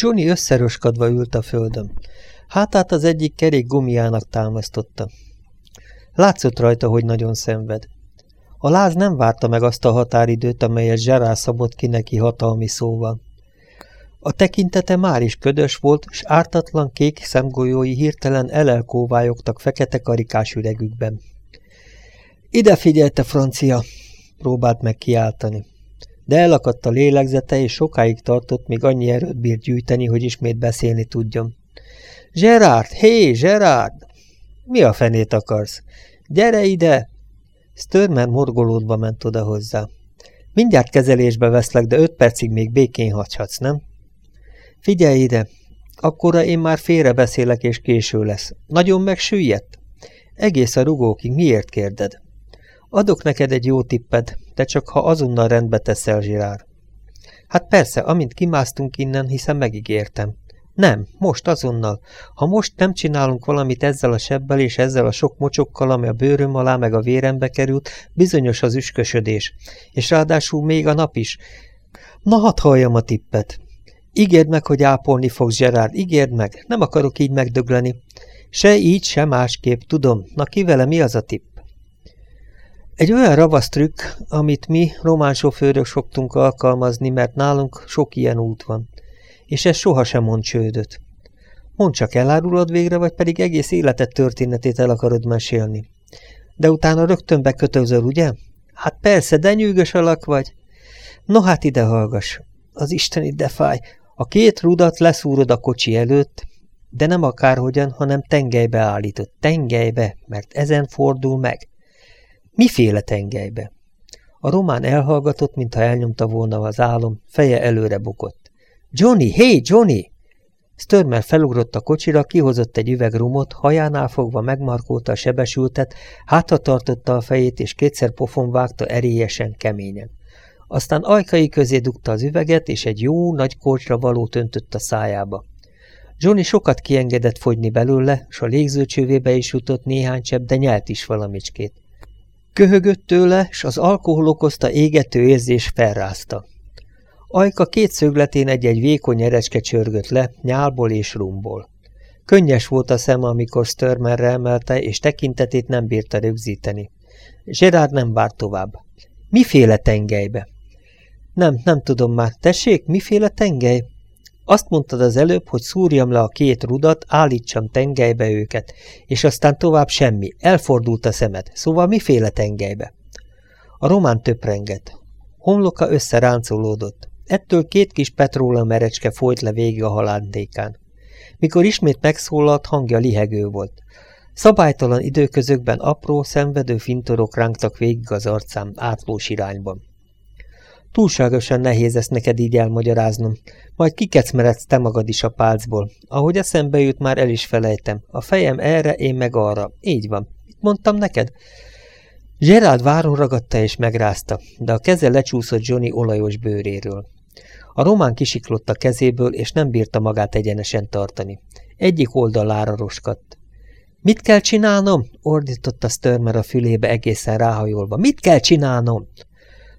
Johnny összeröskadva ült a földön. Hátát az egyik kerék gumiának támasztotta. Látszott rajta, hogy nagyon szenved. A láz nem várta meg azt a határidőt, amelyet Zserá szabott ki neki hatalmi szóval. A tekintete már is ködös volt, s ártatlan kék szemgolyói hirtelen elelkóvályogtak fekete karikás üregükben. Ide figyelte, francia! próbált meg kiáltani. De elakadt a lélegzete, és sokáig tartott, míg annyi erőt bírt gyűjteni, hogy ismét beszélni tudjon. Gerard, hé, Gerard! Mi a fenét akarsz? Gyere ide! Störmer morgolódva ment oda hozzá. Mindjárt kezelésbe veszlek, de öt percig még békén hagyhatsz, nem? Figyelj ide! Akkora én már félre beszélek, és késő lesz. Nagyon megsüllyedt? Egész a rugókig miért kérded? Adok neked egy jó tipped, de csak ha azonnal rendbe teszel, Zsirár. Hát persze, amint kimásztunk innen, hiszen megígértem. Nem, most azonnal. Ha most nem csinálunk valamit ezzel a sebbel és ezzel a sok mocsokkal, ami a bőröm alá meg a vérembe került, bizonyos az üskösödés. És ráadásul még a nap is. Na hadd halljam a tippet. Ígérd meg, hogy ápolni fogsz, Gerard, ígérd meg. Nem akarok így megdögleni. Se így, se másképp, tudom. Na ki vele, mi az a tipp? Egy olyan ravasz trükk, amit mi, román sofőrök szoktunk alkalmazni, mert nálunk sok ilyen út van. És ez sohasem mond csődöt. Mondd csak, elárulod végre, vagy pedig egész életed történetét el akarod mesélni. De utána rögtön bekötözöl, ugye? Hát persze, de nyűgös alak vagy. No hát ide hallgass. Az Isten de fáj. A két rudat leszúrod a kocsi előtt, de nem akárhogyan, hanem tengelybe állított. Tengelybe, mert ezen fordul meg. Miféle tengelybe? A román elhallgatott, mintha elnyomta volna az álom, feje előre bukott. Johnny, hé, hey, Johnny! Störmer felugrott a kocsira, kihozott egy üveg rumot, hajánál fogva megmarkolta a sebesültet, hátra tartotta a fejét, és kétszer pofon vágta erélyesen, keményen. Aztán ajkai közé dugta az üveget, és egy jó nagy kocsra való öntött a szájába. Johnny sokat kiengedett fogyni belőle, s a légzőcsővébe is jutott néhány csepp, de nyelt is valamicskét. Köhögött tőle, s az alkohol okozta égető érzés felrázta. Ajka két szögletén egy-egy vékony erecske csörgött le, nyálból és rumból. Könnyes volt a szem, amikor Störmerre emelte, és tekintetét nem bírta rögzíteni. Gerard nem várt tovább. Miféle tengelybe? Nem, nem tudom már. Tessék, miféle tengely? Azt mondtad az előbb, hogy szúrjam le a két rudat, állítsam tengelybe őket, és aztán tovább semmi, elfordult a szemed, szóval miféle tengelybe? A román töprengett. Homloka összeráncolódott. Ettől két kis petróla merecske folyt le végig a halántékán. Mikor ismét megszólalt, hangja lihegő volt. Szabálytalan időközökben apró, szenvedő fintorok rángtak végig az arcám átlós irányban. Túlságosan nehéz ezt neked így elmagyaráznom. Majd kikecmeredsz te magad is a pálcból. Ahogy eszembe jut, már el is felejtem. A fejem erre, én meg arra. Így van. Mit mondtam neked? Gerald váron ragadta és megrázta, de a keze lecsúszott Johnny olajos bőréről. A román kisiklott a kezéből, és nem bírta magát egyenesen tartani. Egyik oldalára roskadt. Mit kell csinálnom? ordította Störmer a fülébe egészen ráhajolva. Mit kell csinálnom?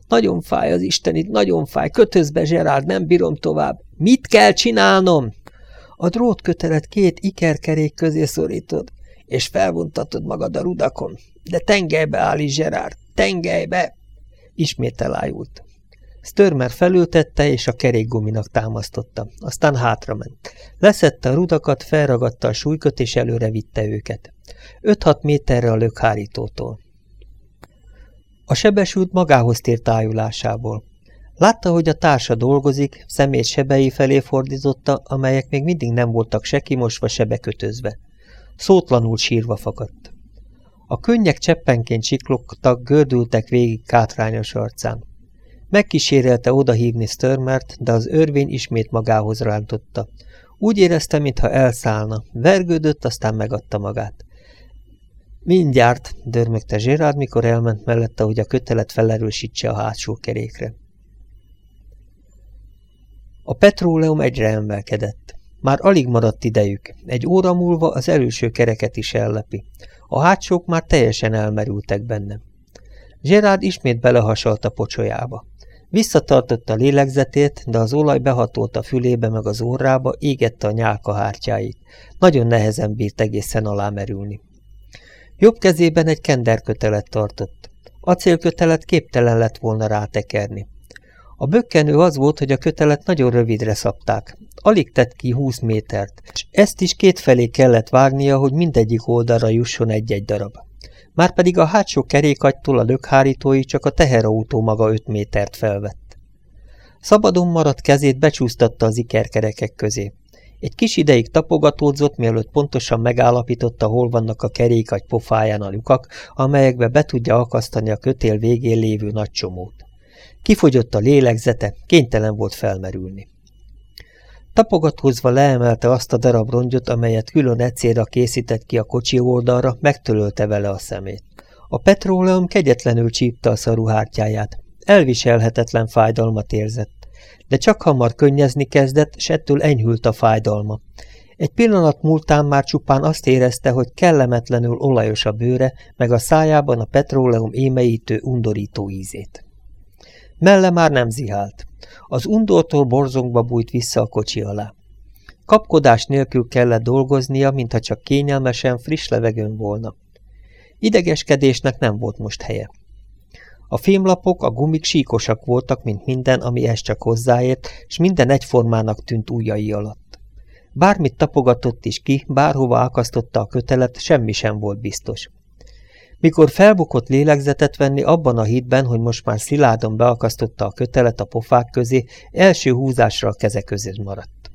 Nagyon fáj az istenit, nagyon fáj. Kötöz be, Gerard, nem bírom tovább. Mit kell csinálnom? A drótkötelet két ikerkerék közé szorítod, és felvontatod magad a rudakon. De tengelybe állít, Gerard, tengelybe! Ismét elájult. Störmer felültette, és a kerékguminak támasztotta. Aztán hátrament. Leszette a rudakat, felragadta a súlyköt, és előre vitte őket. 5-6 méterre a lökhárítótól. A sebesült magához tért tájulásából. Látta, hogy a társa dolgozik, szemét sebei felé fordította, amelyek még mindig nem voltak se kimosva, se bekötözve. Szótlanul sírva fakadt. A könnyek cseppenként csiklogtak, gördültek végig kátrányos arcán. Megkísérelte odahívni Störmert, de az örvény ismét magához rántotta. Úgy érezte, mintha elszállna. Vergődött, aztán megadta magát. Mindjárt, dörmögte Gérard, mikor elment mellette, hogy a kötelet felerősítse a hátsó kerékre. A petróleum egyre emelkedett. Már alig maradt idejük. Egy óra múlva az előső kereket is ellepi. A hátsók már teljesen elmerültek benne. Gerard ismét belehasalt a pocsolyába. Visszatartotta lélegzetét, de az olaj behatolt a fülébe meg az órába, égette a nyálka hártyáit. Nagyon nehezen bírt egészen alámerülni. Jobb kezében egy kenderkötelet tartott. Acélkötelet képtelen lett volna rátekerni. A bökkenő az volt, hogy a kötelet nagyon rövidre szabták. Alig tett ki húsz métert, és ezt is kétfelé kellett vágnia, hogy mindegyik oldalra jusson egy-egy darab. Márpedig a hátsó kerékagytól a lökhárítói csak a teherautó maga öt métert felvett. Szabadon maradt kezét becsúsztatta az ikerkerekek közé. Egy kis ideig tapogatódzott, mielőtt pontosan megállapította, hol vannak a kerékagy pofáján a lyukak, amelyekbe be tudja akasztani a kötél végén lévő nagy csomót. Kifogyott a lélegzete, kénytelen volt felmerülni. Tapogatózva leemelte azt a darab rongyot, amelyet külön egyszerre készített ki a kocsi oldalra, megtölölte vele a szemét. A petróleum kegyetlenül csípte a szaruhártyáját. Elviselhetetlen fájdalmat érzett. De csak hamar könnyezni kezdett, s ettől enyhült a fájdalma. Egy pillanat múltán már csupán azt érezte, hogy kellemetlenül olajos a bőre, meg a szájában a petróleum émeítő, undorító ízét. Melle már nem zihált. Az undortól borzongva bújt vissza a kocsi alá. Kapkodás nélkül kellett dolgoznia, mintha csak kényelmesen, friss levegőn volna. Idegeskedésnek nem volt most helye. A fémlapok, a gumik síkosak voltak, mint minden, ami ezt csak hozzáért, és minden egyformának tűnt ujjai alatt. Bármit tapogatott is ki, bárhova akasztotta a kötelet, semmi sem volt biztos. Mikor felbukott lélegzetet venni abban a hitben, hogy most már szilárdan beakasztotta a kötelet a pofák közé, első húzásra a keze közé maradt.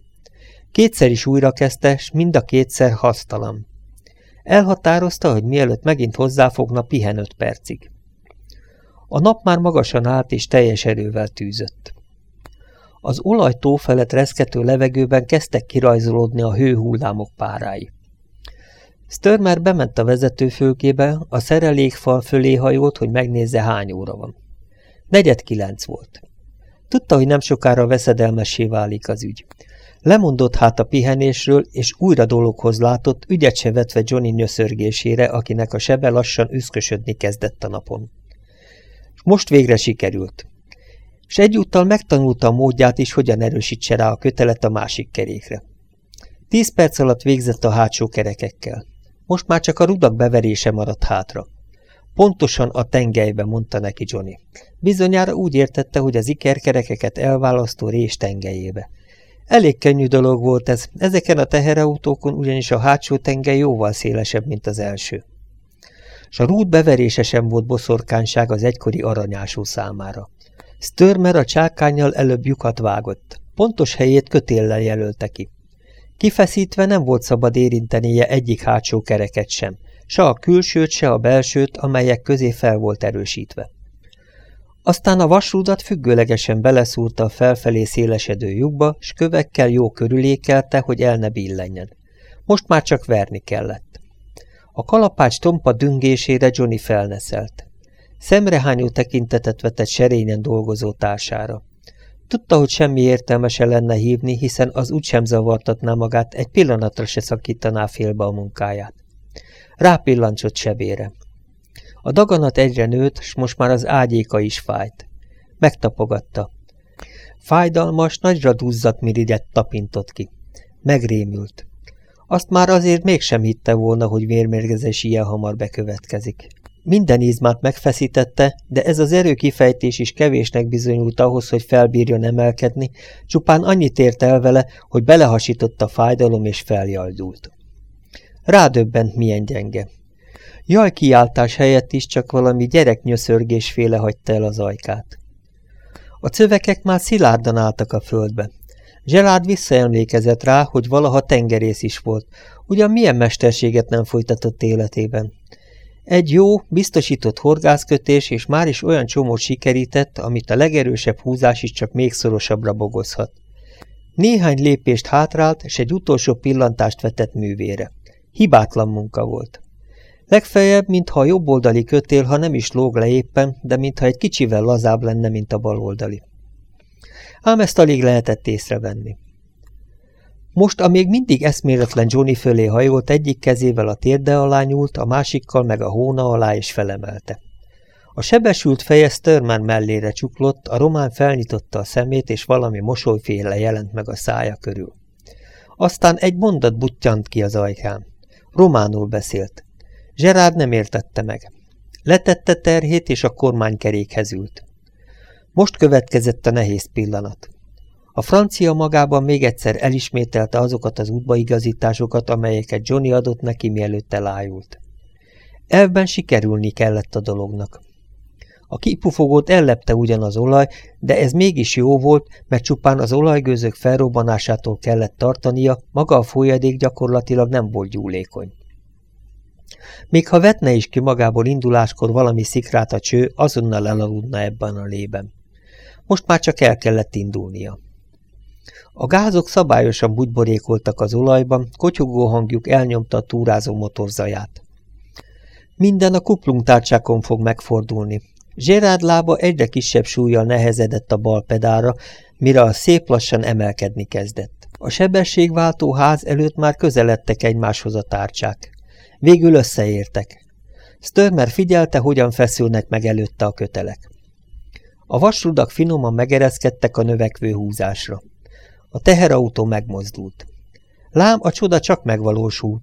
Kétszer is újra kezdte, s mind a kétszer hasztalan. Elhatározta, hogy mielőtt megint hozzáfogna, pihen öt percig. A nap már magasan állt és teljes erővel tűzött. Az olajtó felett reszkető levegőben kezdtek kirajzolódni a hőhullámok párái. Störmer bement a vezetőfülkébe, a szerelékfal fölé hajolt, hogy megnézze hány óra van. Negyed kilenc volt. Tudta, hogy nem sokára veszedelmessé válik az ügy. Lemondott hát a pihenésről, és újra dologhoz látott, ügyet se vetve Johnny nyöszörgésére, akinek a sebe lassan üszkösödni kezdett a napon. Most végre sikerült. És egyúttal megtanulta a módját is, hogyan erősítse rá a kötelet a másik kerékre. Tíz perc alatt végzett a hátsó kerekekkel. Most már csak a rudak beverése maradt hátra. Pontosan a tengelybe, mondta neki Johnny. Bizonyára úgy értette, hogy az ikerkerekeket elválasztó rés tengelyébe. Elég könnyű dolog volt ez, ezeken a teherautókon ugyanis a hátsó tengely jóval szélesebb, mint az első. S a rút beverése sem volt boszorkányság az egykori aranyású számára. Störmer a csákányjal előbb lyukat vágott. Pontos helyét kötéllel jelölte ki. Kifeszítve nem volt szabad érintenie egyik hátsó kereket sem, se a külsőt, se a belsőt, amelyek közé fel volt erősítve. Aztán a vasrúdat függőlegesen beleszúrta a felfelé szélesedő lyukba, s kövekkel jó körülékelte, hogy el ne billenjen. Most már csak verni kellett. A kalapács tompa düngésére Johnny felneszelt. Szemrehányó tekintetet vetett serényen dolgozó társára. Tudta, hogy semmi értelme se lenne hívni, hiszen az úgysem zavartatná magát, egy pillanatra se szakítaná félbe a munkáját. Rápillancsott sebére. A daganat egyre nőtt, s most már az ágyéka is fájt. Megtapogatta. Fájdalmas, nagyra duzzadt mirigyet tapintott ki. Megrémült. Azt már azért mégsem hitte volna, hogy vérmérgezés ilyen hamar bekövetkezik. Minden izmát megfeszítette, de ez az erőkifejtés is kevésnek bizonyult ahhoz, hogy felbírjon emelkedni, csupán annyit ért el vele, hogy belehasított a fájdalom és feljaldult. Rádöbbent milyen gyenge. Jaj kiáltás helyett is csak valami gyereknyöszörgésféle hagyta el az ajkát. A cövekek már szilárdan álltak a földbe. Zselád visszaemlékezett rá, hogy valaha tengerész is volt, ugyan milyen mesterséget nem folytatott életében. Egy jó, biztosított horgászkötés, és már is olyan csomót sikerített, amit a legerősebb húzás is csak még szorosabbra bogozhat. Néhány lépést hátrált, és egy utolsó pillantást vetett művére. Hibátlan munka volt. Legfeljebb, mintha a jobboldali kötél, ha nem is lóg le éppen, de mintha egy kicsivel lazább lenne, mint a baloldali. Ám ezt alig lehetett észrevenni. Most a még mindig eszméletlen Johnny fölé hajolt, egyik kezével a térde alá nyúlt, a másikkal meg a hóna alá és felemelte. A sebesült feje Störman mellére csuklott, a román felnyitotta a szemét, és valami mosolyféle jelent meg a szája körül. Aztán egy mondat buttyant ki az ajkán. Románul beszélt. Gerard nem értette meg. Letette terhét, és a kormánykerékhez ült. Most következett a nehéz pillanat. A francia magában még egyszer elismételte azokat az útbaigazításokat, amelyeket Johnny adott neki, mielőtt elájult. Elvben sikerülni kellett a dolognak. A kipufogót ellepte ugyan az olaj, de ez mégis jó volt, mert csupán az olajgőzök felrobbanásától kellett tartania, maga a folyadék gyakorlatilag nem volt gyúlékony. Még ha vetne is ki magából induláskor valami szikrát a cső, azonnal elaludna ebben a lében. Most már csak el kellett indulnia. A gázok szabályosan bugyborékoltak az olajban, kotyogó hangjuk elnyomta a túrázó motorzaját. Minden a kuplungtárcsákon fog megfordulni. Gerard lába egyre kisebb súlyjal nehezedett a bal pedára, mire a szép lassan emelkedni kezdett. A sebességváltó ház előtt már közeledtek egymáshoz a tárcsák. Végül összeértek. Störmer figyelte, hogyan feszülnek meg előtte a kötelek. A vasrudak finoman megereszkedtek a növekvő húzásra. A teherautó megmozdult. Lám a csoda csak megvalósult.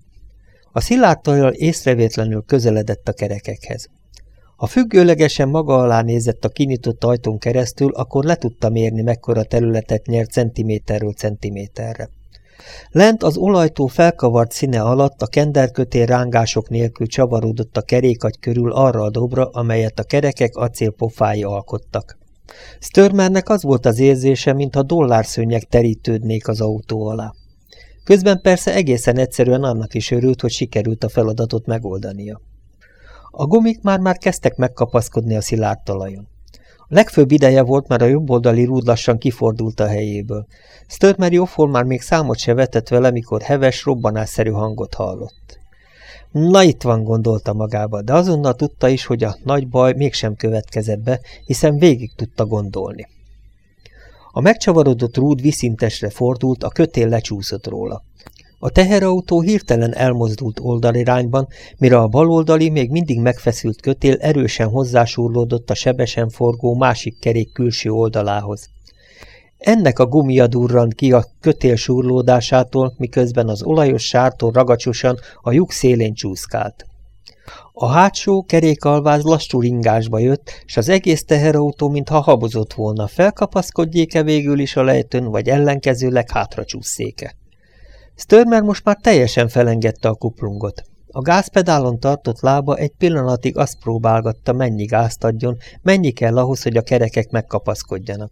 A szilárdtajjal észrevétlenül közeledett a kerekekhez. Ha függőlegesen maga alá nézett a kinyitott ajtón keresztül, akkor le tudta mérni, mekkora területet nyert centiméterről centiméterre. Lent az olajtó felkavart színe alatt a kenderkötél rángások nélkül csavarodott a kerékagy körül arra a dobra, amelyet a kerekek acélpofái alkottak. Störmernek az volt az érzése, mintha dollárszőnyek terítődnék az autó alá. Közben persze egészen egyszerűen annak is örült, hogy sikerült a feladatot megoldania. A gumik már-már kezdtek megkapaszkodni a szilárd talajon. Legfőbb ideje volt, mert a jobboldali rúd lassan kifordult a helyéből. Störmer már még számot se vetett vele, mikor heves, robbanásszerű hangot hallott. Na itt van, gondolta magába, de azonnal tudta is, hogy a nagy baj mégsem következett be, hiszen végig tudta gondolni. A megcsavarodott rúd viszintesre fordult, a kötél lecsúszott róla. A teherautó hirtelen elmozdult oldalirányban, mire a baloldali, még mindig megfeszült kötél erősen hozzásúrlódott a sebesen forgó másik kerék külső oldalához. Ennek a gumia durrant ki a kötél súrlódásától, miközben az olajos sártól ragacsosan a lyuk szélén csúszkált. A hátsó kerékalváz lassú ringásba jött, és az egész teherautó, mintha habozott volna, felkapaszkodjék-e végül is a lejtőn, vagy ellenkezőleg hátra csúszéke. Störmer most már teljesen felengedte a kuplungot. A gázpedálon tartott lába egy pillanatig azt próbálgatta, mennyi gázt adjon, mennyi kell ahhoz, hogy a kerekek megkapaszkodjanak.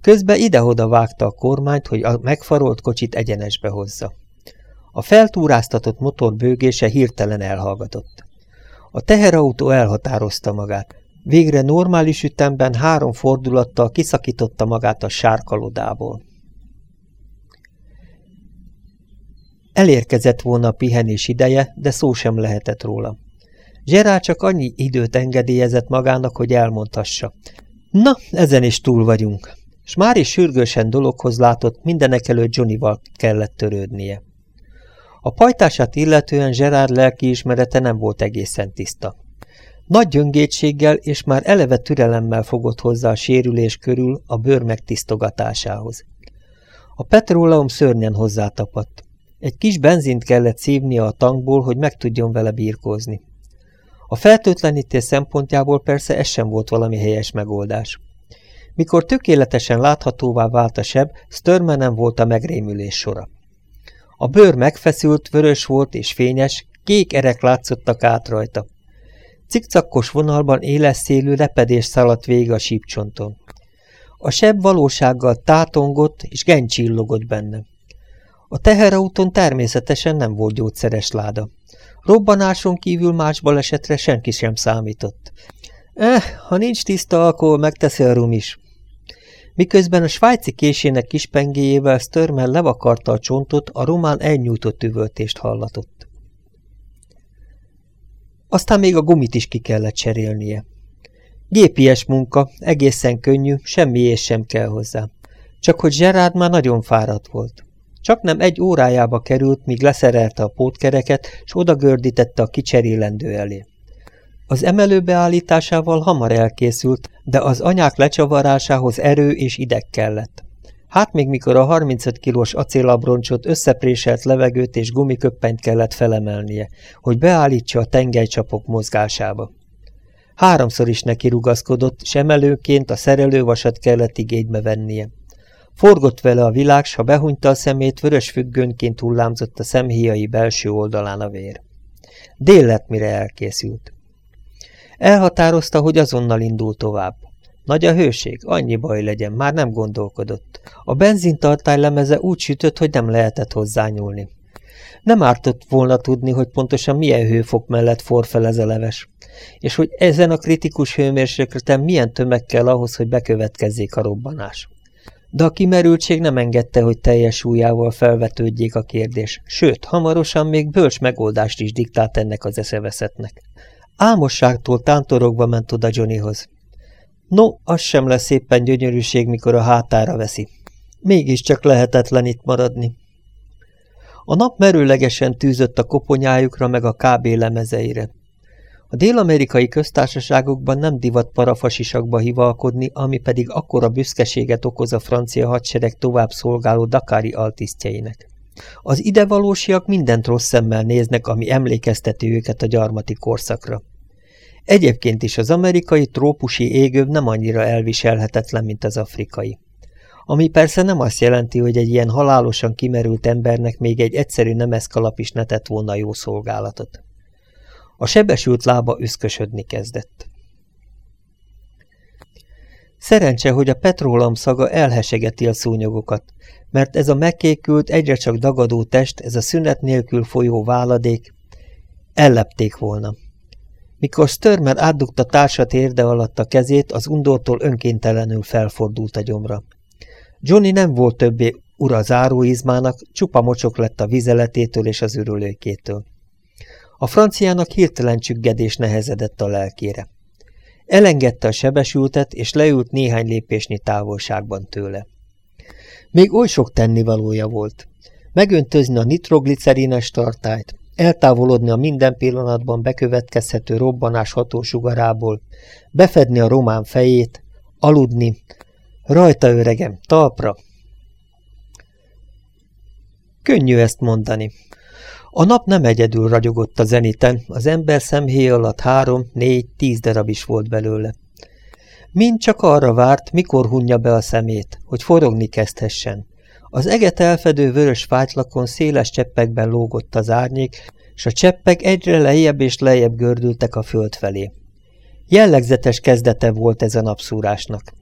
Közben ide-oda vágta a kormányt, hogy a megfarolt kocsit egyenesbe hozza. A feltúráztatott motor bőgése hirtelen elhallgatott. A teherautó elhatározta magát. Végre normális ütemben három fordulattal kiszakította magát a sárkalodából. Elérkezett volna a pihenés ideje, de szó sem lehetett róla. Gerard csak annyi időt engedélyezett magának, hogy elmondhassa. Na, ezen is túl vagyunk. S már is sürgősen dologhoz látott, mindenek előtt Johnnyval kellett törődnie. A pajtását illetően Gerard lelkiismerete nem volt egészen tiszta. Nagy gyöngétséggel és már eleve türelemmel fogott hozzá a sérülés körül a bőr megtisztogatásához. A petróleum szörnyen hozzátapadt. Egy kis benzint kellett szívnia a tankból, hogy meg tudjon vele birkózni. A feltőtlenítés szempontjából persze ez sem volt valami helyes megoldás. Mikor tökéletesen láthatóvá vált a seb, nem volt a megrémülés sora. A bőr megfeszült, vörös volt és fényes, kék erek látszottak át rajta. Cikcakkos vonalban éles szélű repedés szaladt végig a sípcsonton. A seb valósággal tátongott és gencsillogott benne. A teherautón természetesen nem volt gyógyszeres láda. Robbanáson kívül más balesetre senki sem számított. Eh, ha nincs tiszta alkohol, megteszi a rum is. Miközben a svájci késének kispengéjével Störmel levakarta a csontot, a román elnyújtott üvöltést hallatott. Aztán még a gumit is ki kellett cserélnie. Gépies munka, egészen könnyű, semmi és sem kell hozzá. Csak hogy Gerard már nagyon fáradt volt. Csak nem egy órájába került, míg leszerelte a pótkereket, s odagördítette a kicserélendő elé. Az emelő beállításával hamar elkészült, de az anyák lecsavarásához erő és ideg kellett. Hát még mikor a 35 kilós acélabroncsot összepréselt levegőt és gumiköppenyt kellett felemelnie, hogy beállítsa a tengelycsapok mozgásába. Háromszor is neki rugaszkodott, s emelőként a szerelővasat kellett igénybe vennie. Forgott vele a világ, s ha behunyta a szemét, vörös függönként hullámzott a szemhéjai belső oldalán a vér. Dél lett, mire elkészült. Elhatározta, hogy azonnal indul tovább. Nagy a hőség, annyi baj legyen, már nem gondolkodott. A benzintartály lemeze úgy sütött, hogy nem lehetett hozzányúlni. Nem ártott volna tudni, hogy pontosan milyen hőfok mellett for fel ez a leves, és hogy ezen a kritikus hőmérsékleten milyen tömeg kell ahhoz, hogy bekövetkezzék a robbanás. De a kimerültség nem engedte, hogy teljes súlyával felvetődjék a kérdés, sőt, hamarosan még bölcs megoldást is diktált ennek az eszeveszetnek. Álmosságtól tántorogva ment oda Johnnyhoz. No, az sem lesz éppen gyönyörűség, mikor a hátára veszi. Mégiscsak lehetetlen itt maradni. A nap merőlegesen tűzött a koponyájukra meg a KB lemezeire. A dél-amerikai köztársaságokban nem divat parafasisakba hivalkodni, ami pedig akkora büszkeséget okoz a francia hadsereg tovább szolgáló dakári altisztjeinek. Az idevalósiak mindent rossz szemmel néznek, ami emlékezteti őket a gyarmati korszakra. Egyébként is az amerikai trópusi égőv nem annyira elviselhetetlen, mint az afrikai. Ami persze nem azt jelenti, hogy egy ilyen halálosan kimerült embernek még egy egyszerű nemeszkalap is ne tett volna jó szolgálatot. A sebesült lába üszkösödni kezdett. Szerencse, hogy a petrólam szaga elhesegeti a szúnyogokat, mert ez a megkékült, egyre csak dagadó test, ez a szünet nélkül folyó váladék, ellepték volna. Mikor Störmer átdugta társat érde alatt a kezét, az undortól önkéntelenül felfordult a gyomra. Johnny nem volt többé ura záróizmának, csupa mocsok lett a vizeletétől és az ürülőkétől. A franciának hirtelen csüggedés nehezedett a lelkére. Elengedte a sebesültet, és leült néhány lépésnyi távolságban tőle. Még oly sok tennivalója volt. Megöntözni a nitroglicerines tartályt, eltávolodni a minden pillanatban bekövetkezhető robbanás hatósugarából, befedni a román fejét, aludni, rajta öregem, talpra. Könnyű ezt mondani. A nap nem egyedül ragyogott a zeniten, az ember szemhéj alatt három, négy, tíz darab is volt belőle. Mind csak arra várt, mikor hunja be a szemét, hogy forogni kezdhessen. Az eget elfedő vörös fátylakon széles cseppekben lógott az árnyék, és a cseppek egyre lejjebb és lejjebb gördültek a föld felé. Jellegzetes kezdete volt ez a napszúrásnak.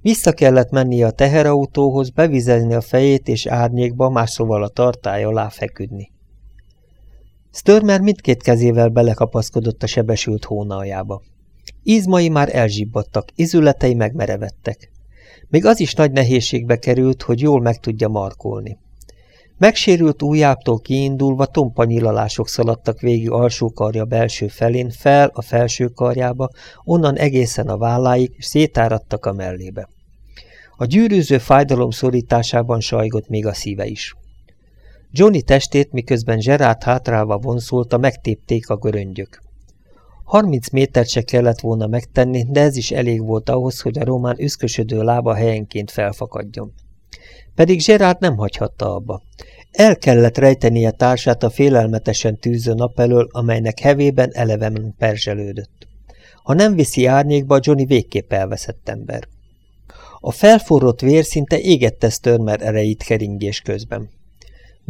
Vissza kellett mennie a teherautóhoz, bevizelni a fejét és árnyékba, máshol a tartály alá feküdni. Störmer mindkét kezével belekapaszkodott a sebesült hónaljába. Izmai már elzsibbadtak, izületei megmerevettek. Még az is nagy nehézségbe került, hogy jól meg tudja markolni. Megsérült ujjáptól kiindulva tompa nyilalások szaladtak végig alsó karja belső felén, fel a felső karjába, onnan egészen a válláig, és szétáradtak a mellébe. A gyűrűző fájdalom szorításában sajgott még a szíve is. Johnny testét, miközben Zserát hátrálva vonszolta, megtépték a göröngyök. Harminc métert se kellett volna megtenni, de ez is elég volt ahhoz, hogy a román üszkösödő lába helyenként felfakadjon. Pedig Zserát nem hagyhatta abba. El kellett rejtenie társát a félelmetesen tűző nap elől, amelynek hevében eleven perzselődött. Ha nem viszi árnyékba, Johnny végképp elveszett ember. A felforrott vér szinte égette Störmer erejét keringés közben.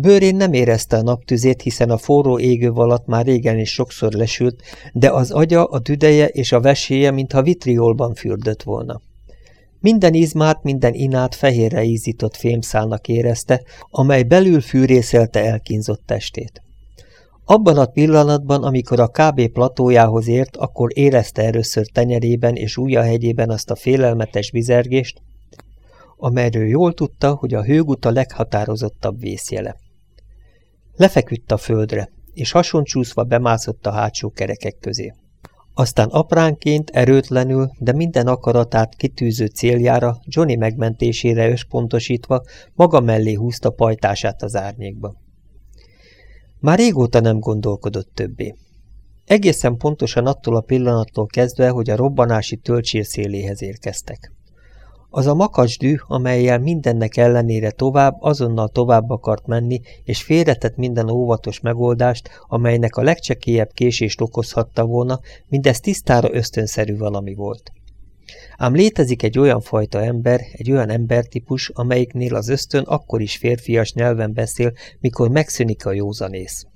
Bőrén nem érezte a naptüzét, hiszen a forró égő alatt már régen is sokszor lesült, de az agya, a tüdeje és a veséje, mintha vitriolban fürdött volna. Minden izmát, minden inát fehérre ízított fémszálnak érezte, amely belül fűrészelte elkínzott testét. Abban a pillanatban, amikor a KB platójához ért, akkor érezte először tenyerében és ujjahegyében azt a félelmetes vizergést, amelyről jól tudta, hogy a hőgut a leghatározottabb vészjele. Lefeküdt a földre, és hasoncsúszva bemászott a hátsó kerekek közé. Aztán apránként, erőtlenül, de minden akaratát kitűző céljára, Johnny megmentésére összpontosítva, maga mellé húzta pajtását az árnyékba. Már régóta nem gondolkodott többé. Egészen pontosan attól a pillanattól kezdve, hogy a robbanási töltsér széléhez érkeztek. Az a makacsdű, amelyel mindennek ellenére tovább, azonnal tovább akart menni, és félretett minden óvatos megoldást, amelynek a legcsekélyebb késést okozhatta volna, mindez tisztára ösztönszerű valami volt. Ám létezik egy olyan fajta ember, egy olyan embertípus, amelyiknél az ösztön akkor is férfias nyelven beszél, mikor megszűnik a józanész.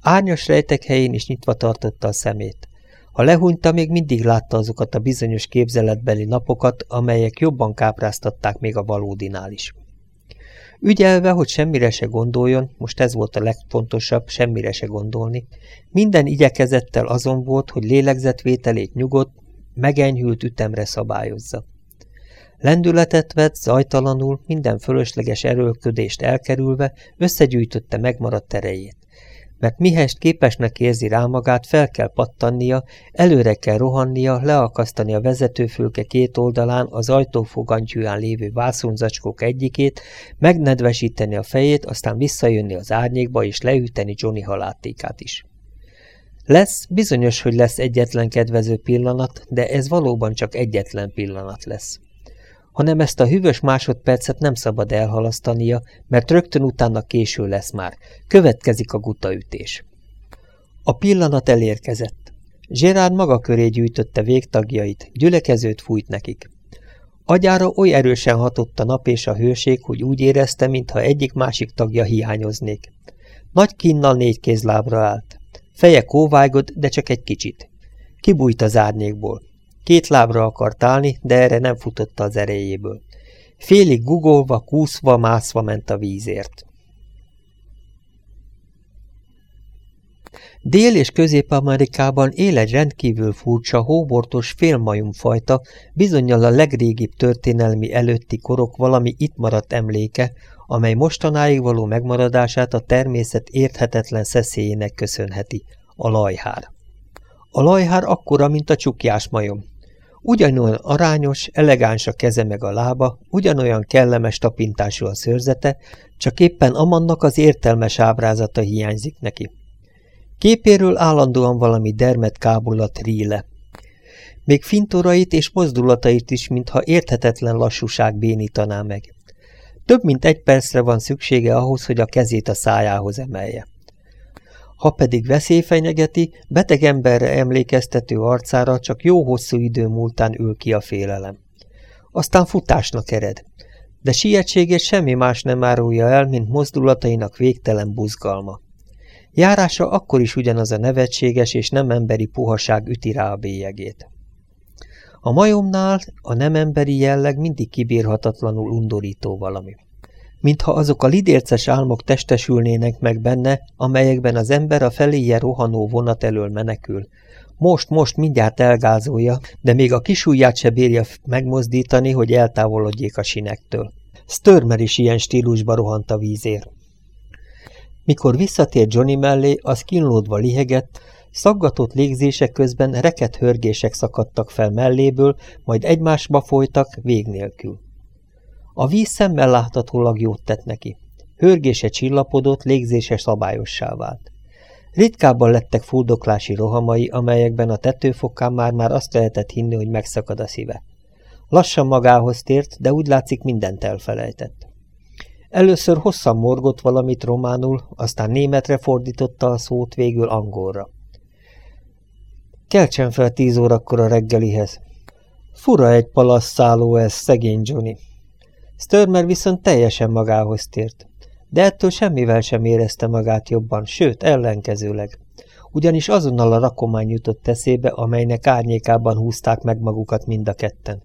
Árnyas rejtek helyén is nyitva tartotta a szemét. Ha lehúnyta, még mindig látta azokat a bizonyos képzeletbeli napokat, amelyek jobban kápráztatták még a valódinál is. Ügyelve, hogy semmire se gondoljon, most ez volt a legfontosabb, semmire se gondolni, minden igyekezettel azon volt, hogy lélegzetvételét nyugodt, megenyhült ütemre szabályozza. Lendületet vett, zajtalanul, minden fölösleges erőlködést elkerülve, összegyűjtötte megmaradt erejét mert mihest képesnek érzi rá magát, fel kell pattannia, előre kell rohannia, leakasztani a vezetőfülke két oldalán az ajtófogantyúján lévő vászonzacskók egyikét, megnedvesíteni a fejét, aztán visszajönni az árnyékba és leüteni Johnny haláttékát is. Lesz, bizonyos, hogy lesz egyetlen kedvező pillanat, de ez valóban csak egyetlen pillanat lesz hanem ezt a hűvös másodpercet nem szabad elhalasztania, mert rögtön utána késő lesz már. Következik a gutaütés. A pillanat elérkezett. Gerard maga köré gyűjtötte végtagjait, gyülekezőt fújt nekik. Agyára oly erősen hatott a nap és a hőség, hogy úgy érezte, mintha egyik-másik tagja hiányoznék. Nagy kinnal négy kézlábra állt. Feje kóvágott, de csak egy kicsit. Kibújt az árnyékból. Két lábra akart állni, de erre nem futotta az erejéből. Félig gugolva, kúszva, mászva ment a vízért. Dél- és Közép-Amerikában él egy rendkívül furcsa, hóbortos félmajomfajta, bizonyal a legrégibb történelmi előtti korok valami itt maradt emléke, amely mostanáig való megmaradását a természet érthetetlen szeszélyének köszönheti, a lajhár. A lajhár akkora, mint a csukjás majom. Ugyanolyan arányos, elegáns a keze meg a lába, ugyanolyan kellemes tapintású a szőrzete, csak éppen Amannak az értelmes ábrázata hiányzik neki. Képéről állandóan valami dermet kábulat ríle. Még fintorait és mozdulatait is, mintha érthetetlen lassúság bénítaná meg. Több mint egy percre van szüksége ahhoz, hogy a kezét a szájához emelje. Ha pedig veszély fenyegeti, beteg emberre emlékeztető arcára csak jó hosszú idő múltán ül ki a félelem. Aztán futásnak ered, de sietségét semmi más nem árulja el, mint mozdulatainak végtelen buzgalma. Járása akkor is ugyanaz a nevetséges és nem emberi puhaság üti rá a bélyegét. A majomnál a nem emberi jelleg mindig kibírhatatlanul undorító valami mintha azok a lidérces álmok testesülnének meg benne, amelyekben az ember a feléje rohanó vonat elől menekül. Most, most mindjárt elgázolja, de még a kisujját se bírja megmozdítani, hogy eltávolodjék a sinektől. Störmer is ilyen stílusba rohant a vízér. Mikor visszatért Johnny mellé, az kínlódva lihegett, szaggatott légzések közben reket hörgések szakadtak fel melléből, majd egymásba folytak vég nélkül. A víz szemmel láthatólag jót tett neki. Hörgése csillapodott, légzése szabályossá vált. Ritkábban lettek fuldoklási rohamai, amelyekben a tetőfokán már-már azt lehetett hinni, hogy megszakad a szíve. Lassan magához tért, de úgy látszik mindent elfelejtett. Először hosszan morgott valamit románul, aztán németre fordította a szót, végül angolra. Keltsen fel tíz órakor a reggelihez. Fura egy palasszáló ez, szegény Johnny. Störmer viszont teljesen magához tért. De ettől semmivel sem érezte magát jobban, sőt, ellenkezőleg. Ugyanis azonnal a rakomány jutott eszébe, amelynek árnyékában húzták meg magukat mind a ketten.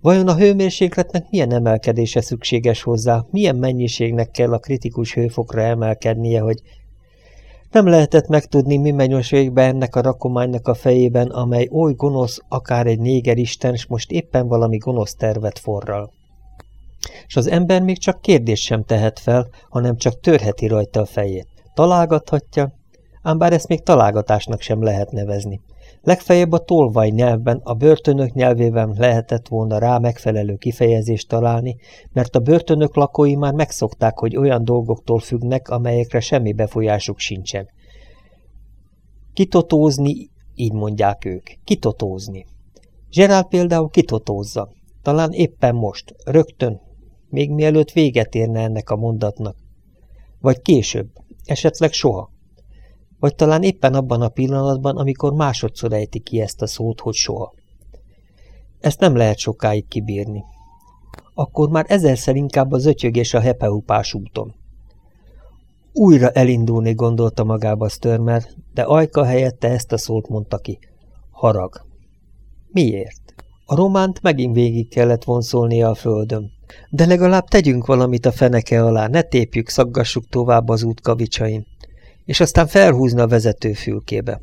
Vajon a hőmérsékletnek milyen emelkedése szükséges hozzá, milyen mennyiségnek kell a kritikus hőfokra emelkednie, hogy nem lehetett megtudni, mi mennyoség be ennek a rakománynak a fejében, amely oly gonosz, akár egy négeristen, s most éppen valami gonosz tervet forral és az ember még csak kérdés sem tehet fel, hanem csak törheti rajta a fejét. Találgathatja, ám bár ezt még találgatásnak sem lehet nevezni. Legfeljebb a tolvaj nyelvben, a börtönök nyelvében lehetett volna rá megfelelő kifejezést találni, mert a börtönök lakói már megszokták, hogy olyan dolgoktól függnek, amelyekre semmi befolyásuk sincsen. Kitotózni, így mondják ők. Kitotózni. Gerald például kitotózza. Talán éppen most, rögtön, még mielőtt véget érne ennek a mondatnak. Vagy később, esetleg soha. Vagy talán éppen abban a pillanatban, amikor másodszor ejti ki ezt a szót, hogy soha. Ezt nem lehet sokáig kibírni. Akkor már ezerszer inkább az ötyögés a hepeupás úton. Újra elindulni gondolta magába Störmer, de ajka helyette ezt a szót mondta ki. Harag. Miért? A románt megint végig kellett vonszolnia a földön. De legalább tegyünk valamit a feneke alá, ne tépjük, szaggassuk tovább az út kavicsain. És aztán felhúzna a vezetőfülkébe.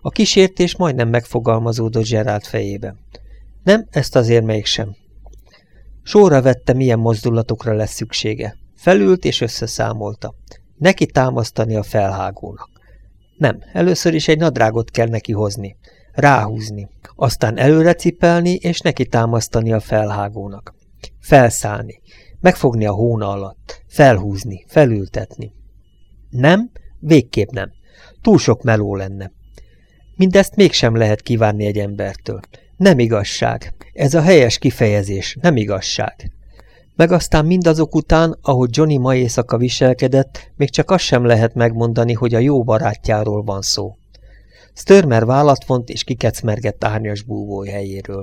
A kísértés majdnem megfogalmazódott Gerald fejébe. Nem, ezt azért mégsem. Sorra vette, milyen mozdulatokra lesz szüksége. Felült és összeszámolta. Neki támasztani a felhágónak. Nem, először is egy nadrágot kell neki hozni. Ráhúzni. Aztán előre cipelni és neki támasztani a felhágónak. Felszállni. Megfogni a hóna alatt. Felhúzni. Felültetni. Nem, végképp nem. Túl sok meló lenne. Mindezt mégsem lehet kívánni egy embertől. Nem igazság. Ez a helyes kifejezés. Nem igazság. Meg aztán mindazok után, ahogy Johnny ma éjszaka viselkedett, még csak azt sem lehet megmondani, hogy a jó barátjáról van szó. Störmer vállat vont és kikecmergett árnyas búvói helyéről.